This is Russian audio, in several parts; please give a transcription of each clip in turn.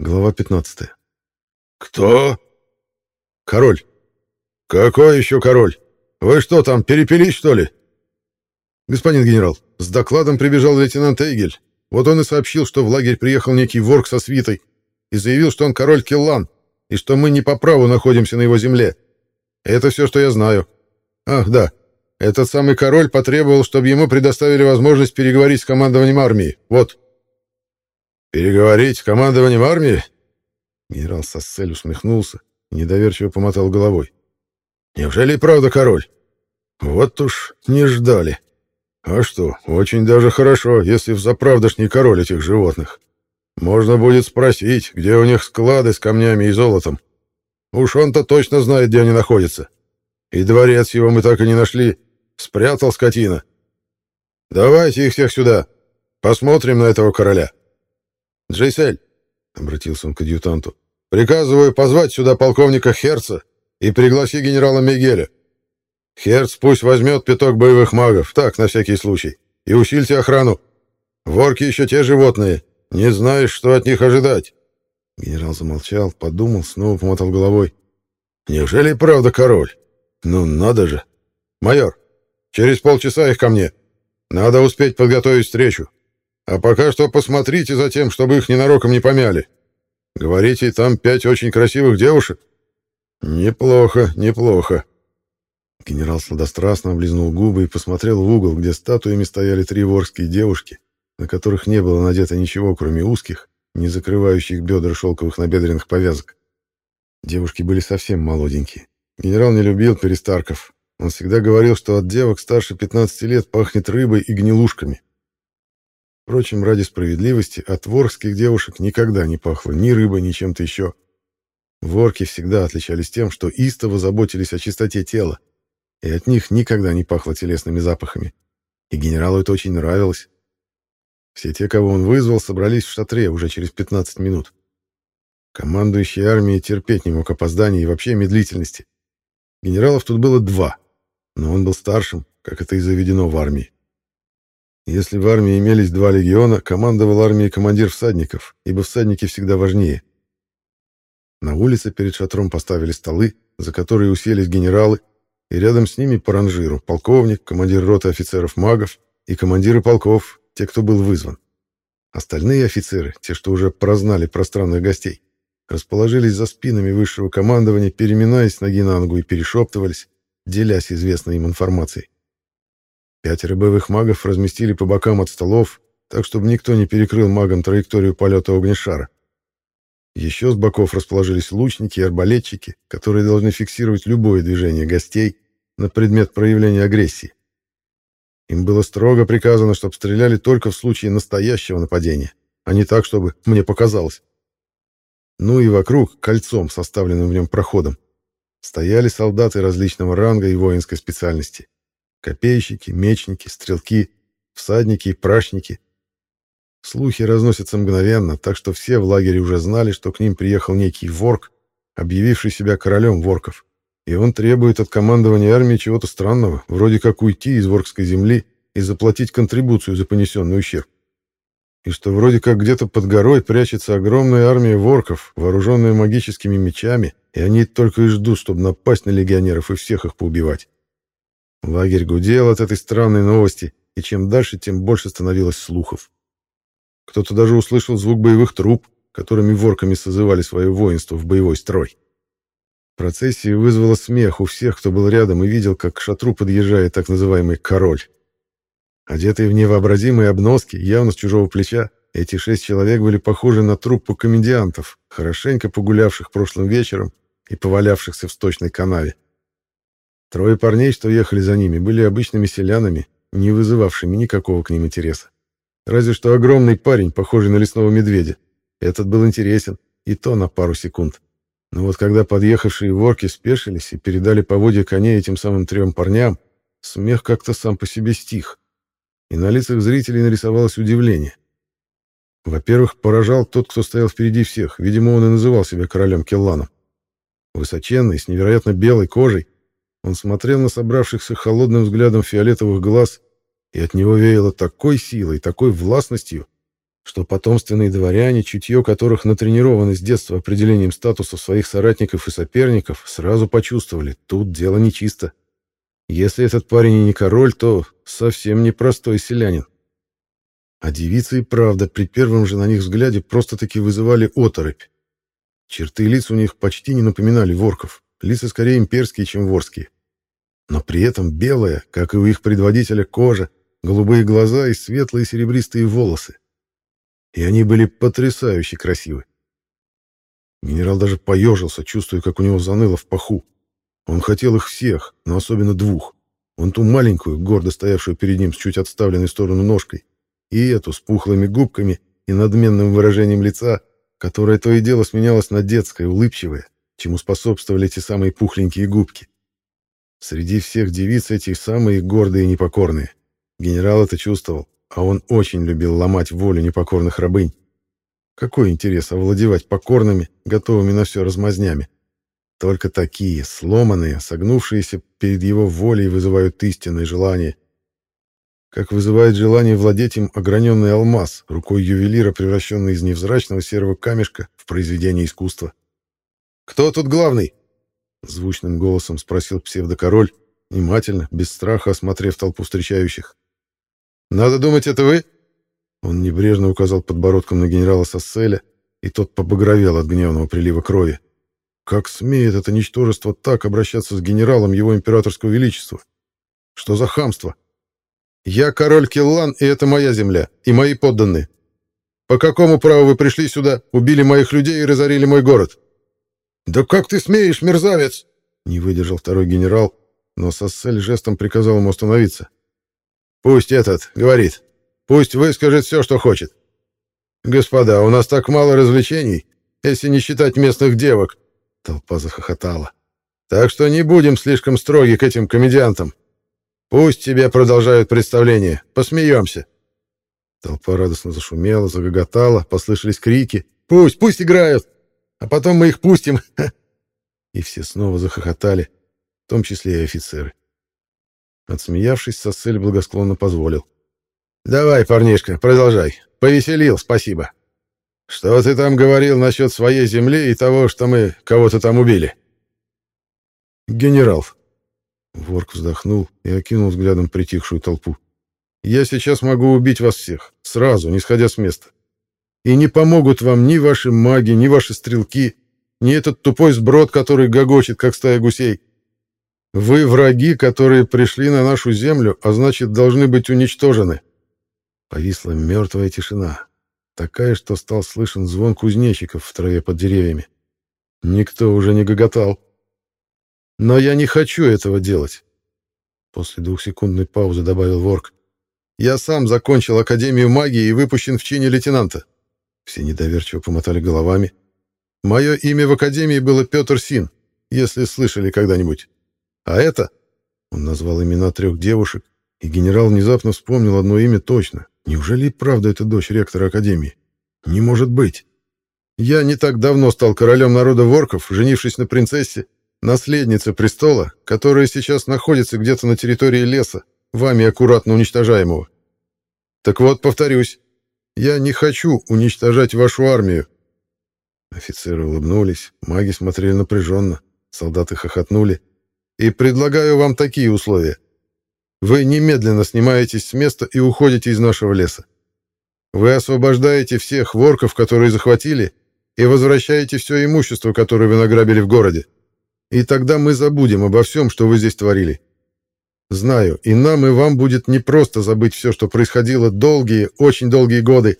Глава 15. «Кто?» «Король». «Какой еще король? Вы что там, перепились, что ли?» «Господин генерал, с докладом прибежал лейтенант Эйгель. Вот он и сообщил, что в лагерь приехал некий ворк со свитой и заявил, что он король Келлан, и что мы не по праву находимся на его земле. Это все, что я знаю. Ах, да, этот самый король потребовал, чтобы ему предоставили возможность переговорить с командованием армии. Вот». «Переговорить с командованием армии?» Генерал Сассель усмехнулся и недоверчиво помотал головой. «Неужели правда король? Вот уж не ждали. А что, очень даже хорошо, если взаправдошний король этих животных. Можно будет спросить, где у них склады с камнями и золотом. Уж он-то точно знает, где они находятся. И дворец его мы так и не нашли. Спрятал скотина. Давайте их всех сюда. Посмотрим на этого короля». «Джейсель», — обратился он к адъютанту, — «приказываю позвать сюда полковника Херца и пригласи генерала Мигеля. Херц пусть возьмет пяток боевых магов, так, на всякий случай, и усильте охрану. Ворки еще те животные, не знаешь, что от них ожидать». Генерал замолчал, подумал, снова помотал головой. «Неужели правда король? Ну, надо же! Майор, через полчаса их ко мне. Надо успеть подготовить встречу. А пока что посмотрите за тем, чтобы их ненароком не помяли. Говорите, там пять очень красивых девушек? Неплохо, неплохо. Генерал сладострастно облизнул губы и посмотрел в угол, где статуями стояли три ворские девушки, на которых не было надето ничего, кроме узких, не закрывающих бедра шелковых набедренных повязок. Девушки были совсем молоденькие. Генерал не любил перестарков. Он всегда говорил, что от девок старше 15 лет пахнет рыбой и гнилушками. Впрочем, ради справедливости, от ворских девушек никогда не пахло ни рыбой, ни чем-то еще. Ворки всегда отличались тем, что истово заботились о чистоте тела, и от них никогда не пахло телесными запахами. И генералу это очень нравилось. Все те, кого он вызвал, собрались в шатре уже через 15 минут. Командующий армией терпеть не мог опозданий и вообще медлительности. Генералов тут было два, но он был старшим, как это и заведено в армии. Если в армии имелись два легиона, командовал армией командир всадников, ибо всадники всегда важнее. На улице перед шатром поставили столы, за которые уселись генералы, и рядом с ними по ранжиру полковник, командир роты офицеров-магов и командиры полков, те, кто был вызван. Остальные офицеры, те, что уже прознали пространных гостей, расположились за спинами высшего командования, переминаясь ноги на ногу и перешептывались, делясь известной им информацией. Пятеро боевых магов разместили по бокам от столов, так чтобы никто не перекрыл магам траекторию полета огнешара. Еще с боков расположились лучники и арбалетчики, которые должны фиксировать любое движение гостей на предмет проявления агрессии. Им было строго приказано, чтобы стреляли только в случае настоящего нападения, а не так, чтобы мне показалось. Ну и вокруг, кольцом, составленным в нем проходом, стояли солдаты различного ранга и воинской специальности. Копейщики, мечники, стрелки, всадники и прачники. Слухи разносятся мгновенно, так что все в лагере уже знали, что к ним приехал некий ворк, объявивший себя королем ворков. И он требует от командования армии чего-то странного, вроде как уйти из воркской земли и заплатить контрибуцию за понесенный ущерб. И что вроде как где-то под горой прячется огромная армия ворков, вооруженная магическими мечами, и они только и ждут, чтобы напасть на легионеров и всех их поубивать. Лагерь гудел от этой странной новости, и чем дальше, тем больше становилось слухов. Кто-то даже услышал звук боевых труб, которыми ворками созывали свое воинство в боевой строй. Процессия вызвала смех у всех, кто был рядом и видел, как к шатру подъезжает так называемый «король». Одетые в невообразимые обноски, явно с чужого плеча, эти шесть человек были похожи на труппу комедиантов, хорошенько погулявших прошлым вечером и повалявшихся в сточной канаве. Трое парней, что ехали за ними, были обычными селянами, не вызывавшими никакого к ним интереса. Разве что огромный парень, похожий на лесного медведя. Этот был интересен, и то на пару секунд. Но вот когда подъехавшие ворки спешились и передали поводья коней этим самым трем парням, смех как-то сам по себе стих. И на лицах зрителей нарисовалось удивление. Во-первых, поражал тот, кто стоял впереди всех. Видимо, он и называл себя королем Келланом. Высоченный, с невероятно белой кожей, он смотрел на собравшихся холодным взглядом фиолетовых глаз, и от него веяло такой силой, такой властностью, что потомственные дворяне, чутье которых натренированы с детства определением статуса своих соратников и соперников, сразу почувствовали, тут дело нечисто. Если этот парень и не король, то совсем не простой селянин. А девицы и правда при первом же на них взгляде просто-таки вызывали оторопь. Черты лиц у них почти не напоминали ворков, лица скорее имперские, чем ворские. Но при этом белая, как и у их предводителя, кожа, голубые глаза и светлые серебристые волосы. И они были потрясающе красивы. Генерал даже поежился, чувствуя, как у него заныло в паху. Он хотел их всех, но особенно двух. Он ту маленькую, гордо стоявшую перед ним с чуть отставленной сторону ножкой, и эту с пухлыми губками и надменным выражением лица, которое то и дело сменялось на детское, улыбчивое, чему способствовали эти самые пухленькие губки. Среди всех девиц эти самые гордые и непокорные. Генерал это чувствовал, а он очень любил ломать волю непокорных рабынь. Какой интерес овладевать покорными, готовыми на все размазнями? Только такие, сломанные, согнувшиеся перед его волей, вызывают истинное желание. Как вызывает желание владеть им ограненный алмаз, рукой ювелира, превращенный из невзрачного серого камешка в произведение искусства. «Кто тут главный?» Звучным голосом спросил псевдокороль, внимательно, без страха осмотрев толпу встречающих. «Надо думать, это вы?» Он небрежно указал подбородком на генерала Сасселя, и тот побагровел от гневного прилива крови. Как смеет это ничтожество так обращаться с генералом его императорского величества? Что за хамство? Я король Киллан, и это моя земля, и мои подданные. По какому праву вы пришли сюда, убили моих людей и разорили мой город? «Да как ты смеешь, мерзавец!» Не выдержал второй генерал, но Соссель жестом приказал ему остановиться. «Пусть этот говорит. Пусть выскажет все, что хочет. Господа, у нас так мало развлечений, если не считать местных девок». Толпа захохотала. «Так что не будем слишком строги к этим комедиантам. Пусть тебе продолжают представление. Посмеемся». Толпа радостно зашумела, загоготала, послышались крики. «Пусть, пусть играют! А потом мы их пустим. И все снова захохотали, в том числе и офицеры. Отсмеявшись, Соссель благосклонно позволил. «Давай, парнишка, продолжай. Повеселил, спасибо. Что ты там говорил насчет своей земли и того, что мы кого-то там убили?» «Генерал». Ворк вздохнул и окинул взглядом притихшую толпу. «Я сейчас могу убить вас всех, сразу, не сходя с места. И не помогут вам ни ваши маги, ни ваши стрелки, ни этот тупой сброд, который гогочет, как стая гусей. Вы враги, которые пришли на нашу землю, а значит, должны быть уничтожены. Повисла мертвая тишина, такая, что стал слышен звон кузнечиков в траве под деревьями. Никто уже не гоготал. Но я не хочу этого делать. После двухсекундной паузы добавил Ворк. Я сам закончил Академию магии и выпущен в чине лейтенанта. Все недоверчиво помотали головами. Мое имя в академии было Петр Син, если слышали когда-нибудь. А это... Он назвал имена трех девушек, и генерал внезапно вспомнил одно имя точно. Неужели правда это дочь ректора академии? Не может быть. Я не так давно стал королем народа ворков, женившись на принцессе, наследнице престола, которая сейчас находится где-то на территории леса, вами аккуратно уничтожаемого. Так вот, повторюсь, я не хочу уничтожать вашу армию. Офицеры улыбнулись, маги смотрели напряженно, солдаты хохотнули. И предлагаю вам такие условия. Вы немедленно снимаетесь с места и уходите из нашего леса. Вы освобождаете всех ворков, которые захватили, и возвращаете все имущество, которое вы награбили в городе. И тогда мы забудем обо всем, что вы здесь творили. Знаю, и нам, и вам будет непросто забыть все, что происходило долгие, очень долгие годы.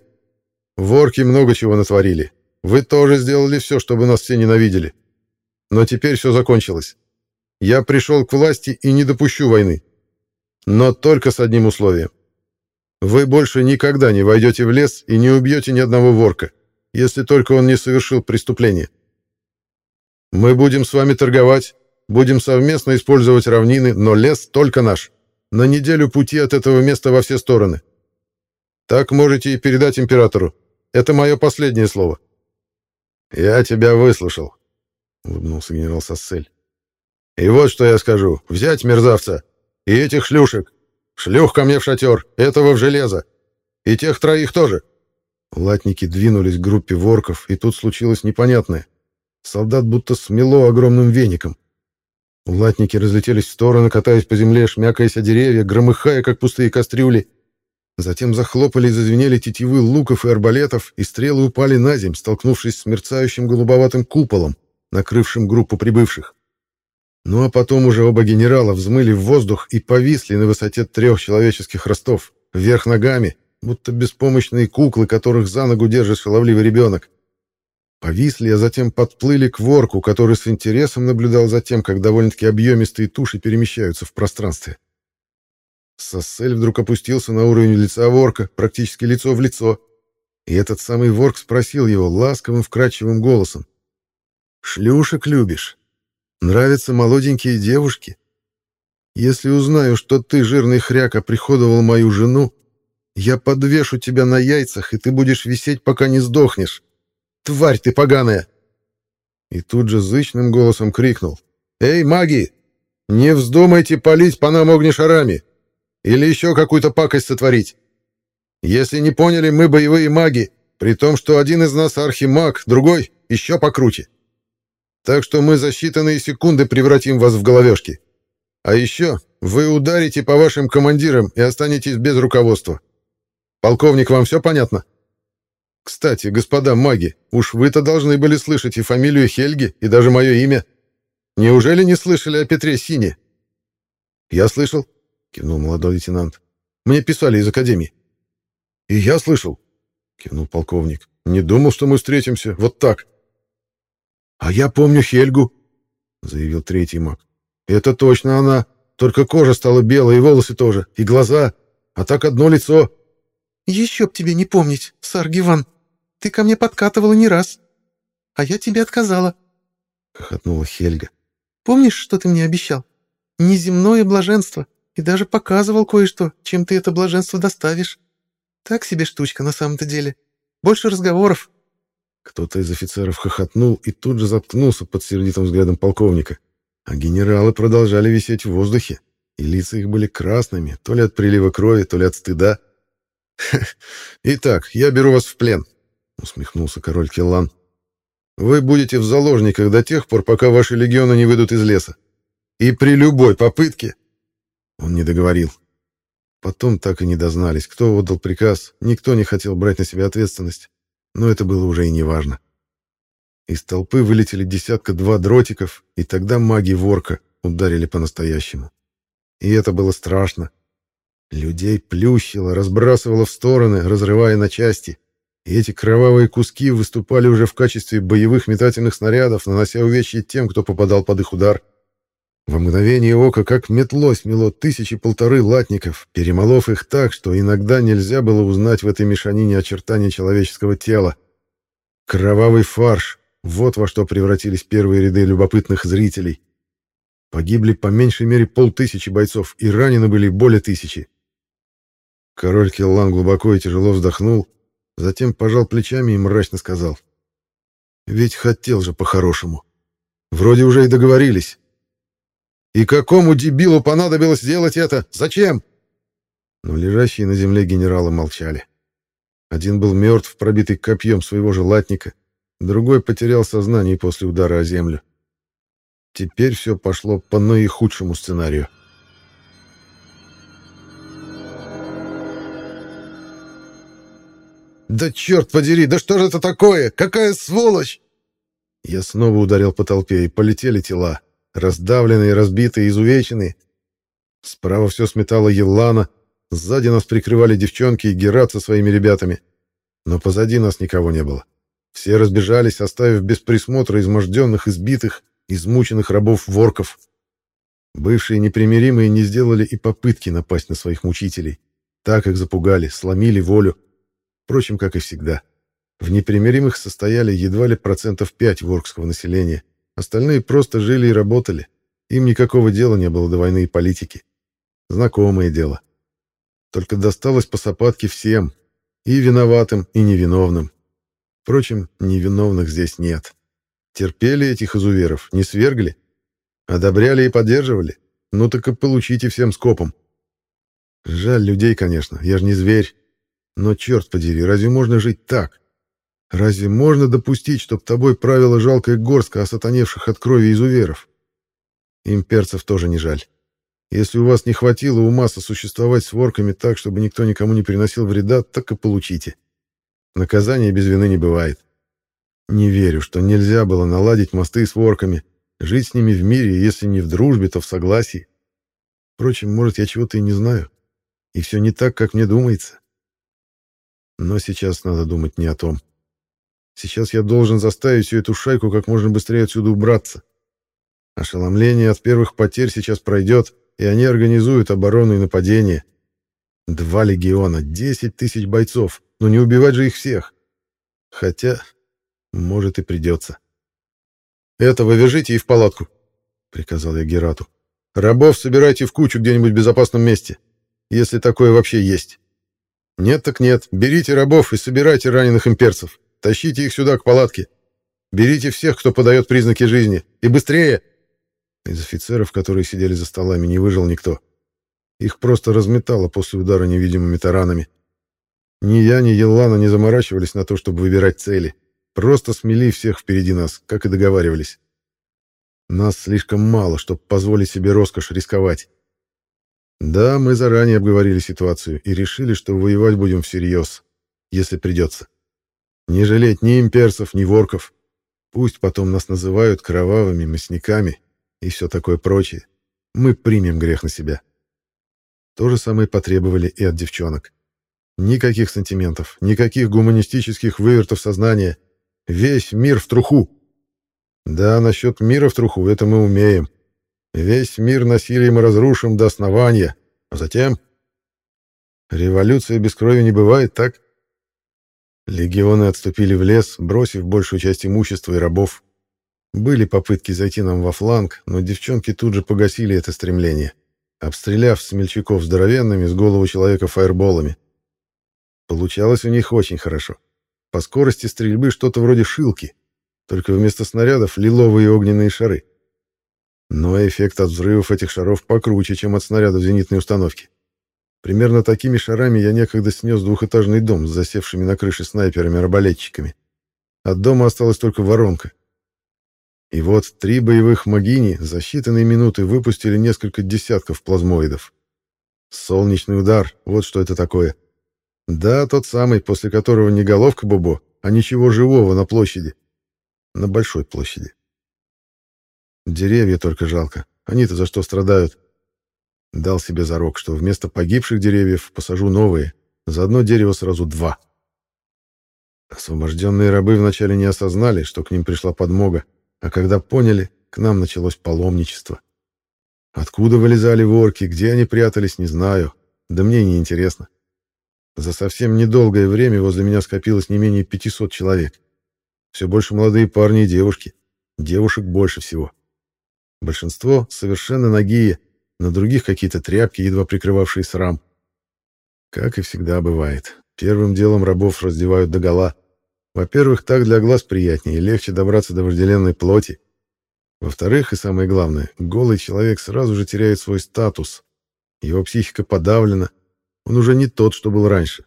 Ворки много чего натворили. Вы тоже сделали все, чтобы нас все ненавидели. Но теперь все закончилось. Я пришел к власти и не допущу войны. Но только с одним условием. Вы больше никогда не войдете в лес и не убьете ни одного ворка, если только он не совершил преступление. Мы будем с вами торговать, Будем совместно использовать равнины, но лес только наш. На неделю пути от этого места во все стороны. Так можете и передать императору. Это мое последнее слово». «Я тебя выслушал», — улыбнулся генерал Сассель. «И вот что я скажу. Взять мерзавца и этих шлюшек. Шлюх ко мне в шатер, этого в железо. И тех троих тоже. Латники двинулись к группе ворков, и тут случилось непонятное. Солдат будто смело огромным веником. Латники разлетелись в стороны, катаясь по земле, шмякаясь о деревья, громыхая, как пустые кастрюли. Затем захлопали и зазвенели тетивы луков и арбалетов, и стрелы упали на земь, столкнувшись с мерцающим голубоватым куполом, накрывшим группу прибывших. Ну а потом уже оба генерала взмыли в воздух и повисли на высоте трех человеческих ростов, вверх ногами, будто беспомощные куклы, которых за ногу держит шаловливый ребенок. Повисли, а затем подплыли к ворку, который с интересом наблюдал за тем, как довольно-таки объемистые туши перемещаются в пространстве. Соссель вдруг опустился на уровень лица ворка, практически лицо в лицо, и этот самый ворк спросил его ласковым, вкрадчивым голосом. «Шлюшек любишь? Нравятся молоденькие девушки? Если узнаю, что ты, жирный хряка, приходовал мою жену, я подвешу тебя на яйцах, и ты будешь висеть, пока не сдохнешь. Тварь ты поганая!» И тут же зычным голосом крикнул. «Эй, маги! Не вздумайте палить по нам огнешарами! Или еще какую-то пакость сотворить! Если не поняли, мы боевые маги, при том, что один из нас архимаг, другой еще покруче. Так что мы за считанные секунды превратим вас в головешки. А еще вы ударите по вашим командирам и останетесь без руководства. Полковник, вам все понятно?» Кстати, господа маги, уж вы-то должны были слышать и фамилию Хельги, и даже мое имя. Неужели не слышали о Петре Сине? Я слышал, кивнул молодой лейтенант. Мне писали из академии. И я слышал, кивнул полковник. Не думал, что мы встретимся вот так. А я помню Хельгу, заявил третий маг. Это точно она, только кожа стала белой, и волосы тоже, и глаза, а так одно лицо. Еще б тебе не помнить, Саргиван, ты ко мне подкатывала не раз. А я тебе отказала. Хохотнула Хельга. Помнишь, что ты мне обещал? Неземное блаженство. И даже показывал кое-что, чем ты это блаженство доставишь. Так себе штучка на самом-то деле. Больше разговоров. Кто-то из офицеров хохотнул и тут же заткнулся под сердитым взглядом полковника. А генералы продолжали висеть в воздухе, и лица их были красными, то ли от прилива крови, то ли от стыда. «Итак, я беру вас в плен», — усмехнулся король Келлан. «Вы будете в заложниках до тех пор, пока ваши легионы не выйдут из леса. И при любой попытке...» Он не договорил. Потом так и не дознались, кто отдал приказ, никто не хотел брать на себя ответственность, но это было уже и не важно. Из толпы вылетели десятка-два дротиков, и тогда маги Ворка ударили по-настоящему. И это было страшно. Людей плющило, разбрасывало в стороны, разрывая на части и эти кровавые куски выступали уже в качестве боевых метательных снарядов, нанося увечья тем, кто попадал под их удар. Во мгновение ока, как метло смело тысячи полторы латников, перемолов их так, что иногда нельзя было узнать в этой мешанине очертания человеческого тела. Кровавый фарш — вот во что превратились первые ряды любопытных зрителей. Погибли по меньшей мере полтысячи бойцов, и ранены были более тысячи. Король Келлан глубоко и тяжело вздохнул, Затем пожал плечами и мрачно сказал. «Ведь хотел же по-хорошему. Вроде уже и договорились. И какому дебилу понадобилось сделать это? Зачем?» Но лежащие на земле генералы молчали. Один был мертв, пробитый копьем своего же латника, другой потерял сознание после удара о землю. Теперь все пошло по наихудшему сценарию. «Да черт подери, да что же это такое? Какая сволочь!» Я снова ударил по толпе, и полетели тела, раздавленные, разбитые, изувеченные. Справа все сметало Елана, сзади нас прикрывали девчонки и Герат со своими ребятами. Но позади нас никого не было. Все разбежались, оставив без присмотра изможденных, избитых, измученных рабов-ворков. Бывшие непримиримые не сделали и попытки напасть на своих мучителей. Так их запугали, сломили волю. Впрочем, как и всегда. В непримиримых состояли едва ли процентов 5 воркского населения. Остальные просто жили и работали. Им никакого дела не было до войны и политики. Знакомое дело. Только досталось по сапатке всем. И виноватым, и невиновным. Впрочем, невиновных здесь нет. Терпели этих изуверов, не свергли. Одобряли и поддерживали. Ну так и получите всем скопом. Жаль людей, конечно, я же не зверь. Но черт подери, разве можно жить так? Разве можно допустить, чтоб тобой правила жалкая горстка осатаневших от крови изуверов? Имперцев тоже не жаль. Если у вас не хватило ума сосуществовать с ворками так, чтобы никто никому не приносил вреда, так и получите. Наказания без вины не бывает. Не верю, что нельзя было наладить мосты с ворками, жить с ними в мире, если не в дружбе, то в согласии. Впрочем, может, я чего-то и не знаю. И все не так, как мне думается. Но сейчас надо думать не о том. Сейчас я должен заставить всю эту шайку как можно быстрее отсюда убраться. Ошеломление от первых потерь сейчас пройдет, и они организуют оборону и нападение. Два легиона, десять тысяч бойцов, но не убивать же их всех. Хотя, может, и придется. «Этого вяжите и в палатку», — приказал я Герату. «Рабов собирайте в кучу где-нибудь в безопасном месте, если такое вообще есть. Нет так нет, берите рабов и собирайте раненых имперцев. Тащите их сюда, к палатке. Берите всех, кто подает признаки жизни. И быстрее!» Из офицеров, которые сидели за столами, не выжил никто. Их просто разметало после удара невидимыми таранами. Ни я, ни Еллана не заморачивались на то, чтобы выбирать цели. Просто смели всех впереди нас, как и договаривались. Нас слишком мало, чтобы позволить себе роскошь рисковать. Да, мы заранее обговорили ситуацию и решили, что воевать будем всерьез, если придется. Не жалеть ни имперцев, ни ворков. Пусть потом нас называют кровавыми мясниками и все такое прочее. Мы примем грех на себя. То же самое потребовали и от девчонок. Никаких сантиментов, никаких гуманистических вывертов сознания. Весь мир в труху. Да, насчет мира в труху это мы умеем. Весь мир насилием и разрушим до основания. А затем... Революция без крови не бывает, так? Легионы отступили в лес, бросив большую часть имущества и рабов. Были попытки зайти нам во фланг, но девчонки тут же погасили это стремление, обстреляв смельчаков здоровенными с голову человека фаерболами. Получалось у них очень хорошо. По скорости стрельбы что-то вроде шилки, только вместо снарядов лиловые огненные шары. Но эффект от взрывов этих шаров покруче, чем от снарядов зенитной установки. Примерно такими шарами я некогда снес двухэтажный дом с засевшими на крыше снайперами-арбалетчиками. От дома осталась только воронка. И вот три боевых магини за считанные минуты выпустили несколько десятков плазмоидов. Солнечный удар, вот что это такое. Да, тот самый, после которого не головка Бобо, а ничего живого на площади. На большой площади. Деревья только жалко. Они-то за что страдают? Дал себе зарок, что вместо погибших деревьев посажу новые. За одно дерево сразу два. Освобожденные рабы вначале не осознали, что к ним пришла подмога, а когда поняли, к нам началось паломничество. Откуда вылезали ворки, где они прятались, не знаю. Да мне не интересно. За совсем недолгое время возле меня скопилось не менее 500 человек. Все больше молодые парни и девушки. Девушек больше всего. Большинство совершенно нагие, на других какие-то тряпки, едва прикрывавшие срам. Как и всегда бывает, первым делом рабов раздевают догола. Во-первых, так для глаз приятнее и легче добраться до вожделенной плоти. Во-вторых, и самое главное, голый человек сразу же теряет свой статус. Его психика подавлена, он уже не тот, что был раньше.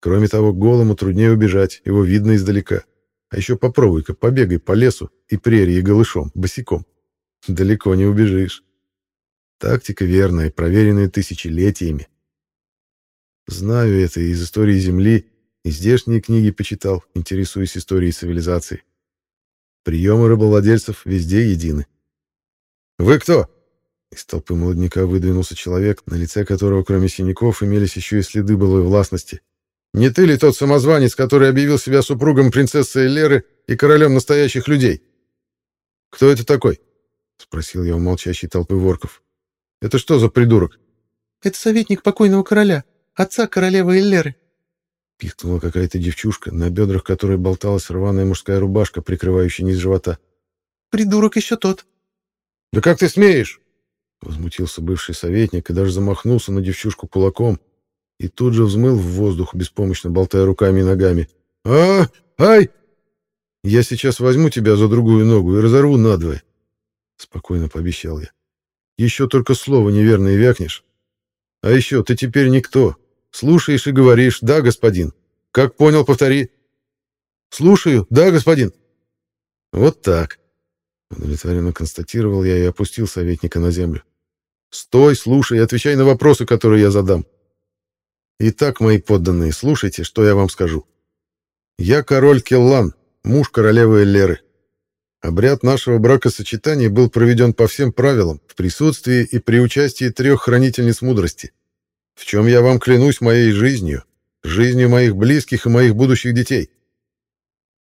Кроме того, голому труднее убежать, его видно издалека. А еще попробуй-ка, побегай по лесу и прерии голышом, босиком. Далеко не убежишь. Тактика верная, проверенная тысячелетиями. Знаю это из истории Земли, и здешние книги почитал, интересуясь историей цивилизации. Приемы рабовладельцев везде едины. «Вы кто?» Из толпы молодняка выдвинулся человек, на лице которого, кроме синяков, имелись еще и следы былой властности. «Не ты ли тот самозванец, который объявил себя супругом принцессы Эллеры и королем настоящих людей?» «Кто это такой?» — спросил я у молчащей толпы ворков. Это что за придурок? Это советник покойного короля, отца королевы Эллеры. Пихтнула какая-то девчушка, на бедрах которой болталась рваная мужская рубашка, прикрывающая низ живота. Придурок еще тот. Да как ты смеешь? Возмутился бывший советник и даже замахнулся на девчушку кулаком и тут же взмыл в воздух, беспомощно болтая руками и ногами. «А, ай! Я сейчас возьму тебя за другую ногу и разорву надвое!» Спокойно пообещал я. Еще только слово неверное вякнешь. А еще ты теперь никто. Слушаешь и говоришь «Да, господин». Как понял, повтори. Слушаю. Да, господин. Вот так. Удовлетворенно констатировал я и опустил советника на землю. Стой, слушай и отвечай на вопросы, которые я задам. Итак, мои подданные, слушайте, что я вам скажу. Я король Келлан, муж королевы Эллеры. Обряд нашего бракосочетания был проведен по всем правилам, в присутствии и при участии трех хранительниц мудрости, в чем я вам клянусь моей жизнью, жизнью моих близких и моих будущих детей.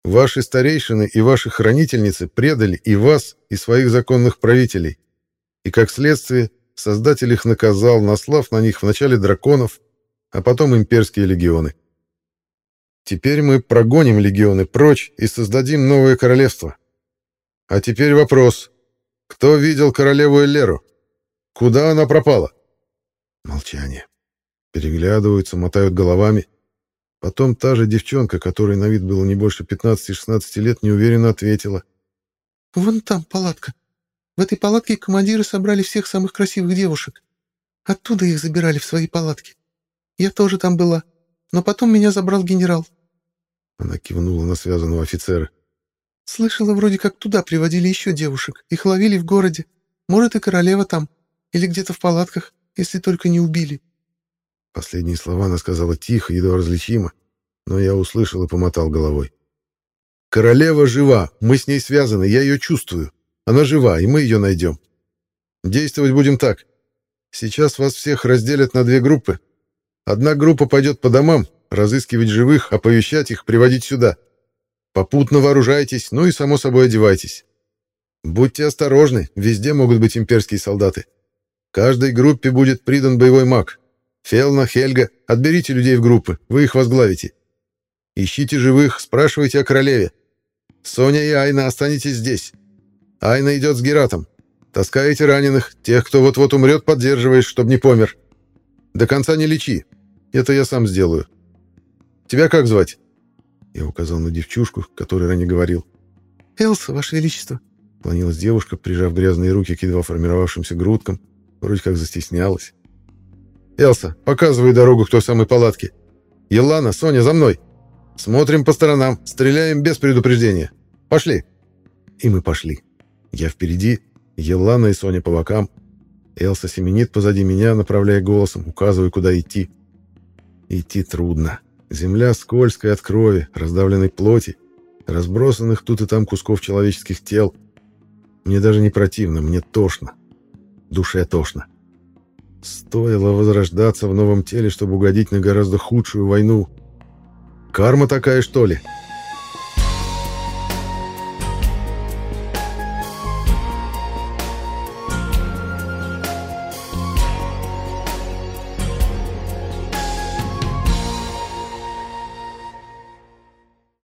Ваши старейшины и ваши хранительницы предали и вас, и своих законных правителей, и, как следствие, Создатель их наказал, наслав на них вначале драконов, а потом имперские легионы. Теперь мы прогоним легионы прочь и создадим новое королевство. А теперь вопрос. Кто видел королеву Эллеру? Куда она пропала? Молчание. Переглядываются, мотают головами. Потом та же девчонка, которой на вид было не больше 15-16 лет, неуверенно ответила. «Вон там палатка. В этой палатке командиры собрали всех самых красивых девушек. Оттуда их забирали в свои палатки. Я тоже там была, но потом меня забрал генерал». Она кивнула на связанного офицера. «Слышала, вроде как туда приводили еще девушек. Их ловили в городе. Может, и королева там. Или где-то в палатках, если только не убили». Последние слова она сказала тихо, едва различимо, но я услышал и помотал головой. «Королева жива, мы с ней связаны, я ее чувствую. Она жива, и мы ее найдем. Действовать будем так. Сейчас вас всех разделят на две группы. Одна группа пойдет по домам, разыскивать живых, оповещать их, приводить сюда. Попутно вооружайтесь, ну и, само собой, одевайтесь. Будьте осторожны, везде могут быть имперские солдаты. Каждой группе будет придан боевой маг. Фелна, Хельга, отберите людей в группы, вы их возглавите. Ищите живых, спрашивайте о королеве. Соня и Айна останетесь здесь. Айна идет с Гератом. Таскаете раненых, тех, кто вот-вот умрет, поддерживаешь, чтобы не помер. До конца не лечи. Это я сам сделаю. Тебя как звать?» Я указал на девчушку, которой ранее говорил. «Элса, Ваше Величество», — клонилась девушка, прижав грязные руки к едва формировавшимся грудкам, вроде как застеснялась. «Элса, показывай дорогу к той самой палатке. Елана, Соня, за мной. Смотрим по сторонам, стреляем без предупреждения. Пошли!» И мы пошли. Я впереди, Елана и Соня по бокам. Элса семенит позади меня, направляя голосом, указывая, куда идти. Идти трудно. Земля скользкая от крови, раздавленной плоти, разбросанных тут и там кусков человеческих тел. Мне даже не противно, мне тошно. Душе тошно. Стоило возрождаться в новом теле, чтобы угодить на гораздо худшую войну. Карма такая, что ли? —